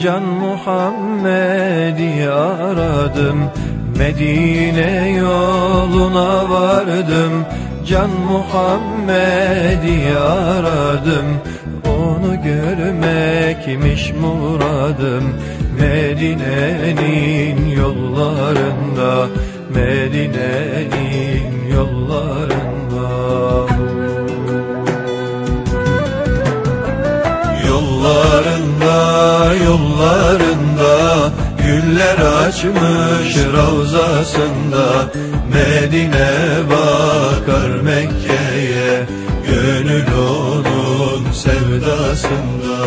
Can Muhammed'i aradım. Medine yoluna vardım. Can Muhammed'i aradım. Onu görmekmiş muradım. Medine'nin yollarında Medine'nin yollarında açmış ravzasında Medine bakar Mekke'ye Gönül onun sevdasında.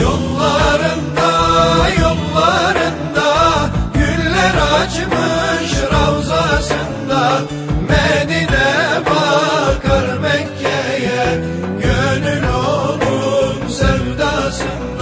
Yollarında, yollarında Güller açmış ravzasında Medine bakar Mekke'ye Gönül onun sevdasında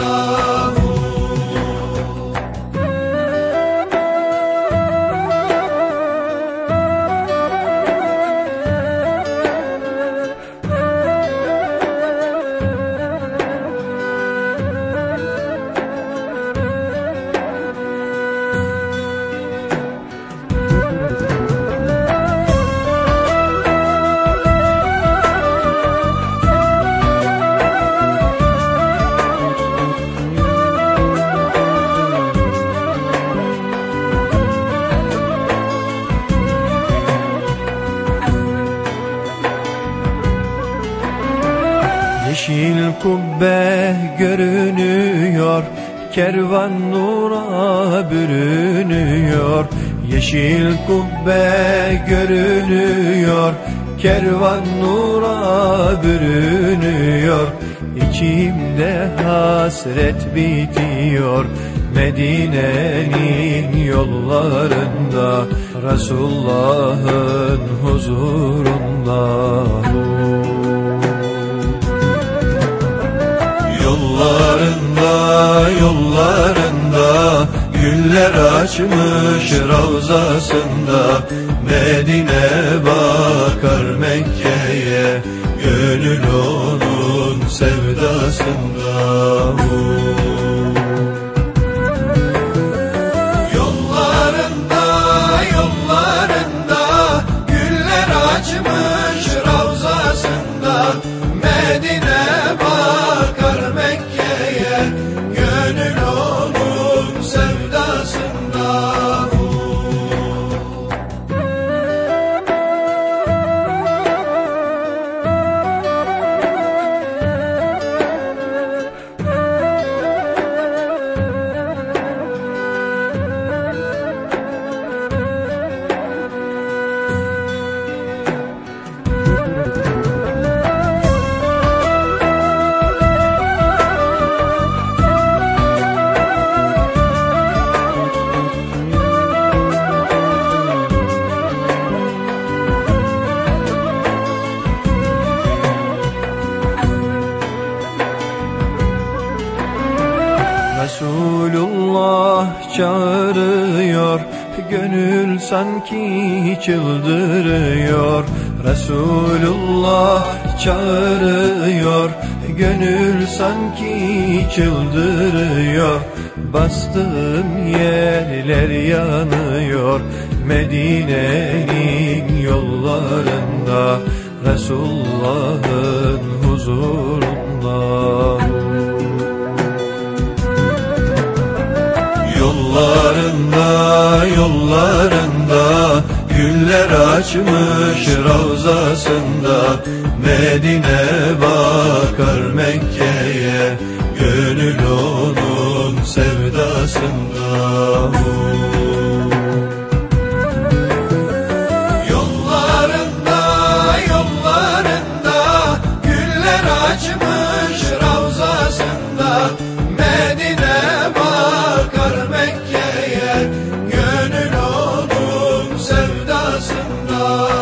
Yeşil kubbe görünüyor Kervan nura bürünüyor. Yeşil kubbe görünüyor Kervan nura bürünüyor. İçimde hasret bitiyor Medine'nin yollarında Resulullah'ın huzurunda açmış ravzasında Medine bakar Mekke'ye Gönül onun sevdasında. Yollarında, çağırıyor. Gönül sanki çıldırıyor. Resulullah çağırıyor. Gönül sanki çıldırıyor. Bastığım yerler yanıyor. Medine'nin yollarında Resulullah'ın huzurunda Yollarında, yollarında Güller açmış ravzasında Medine bakar Mekke'ye Gönül onun sevdasında Oh.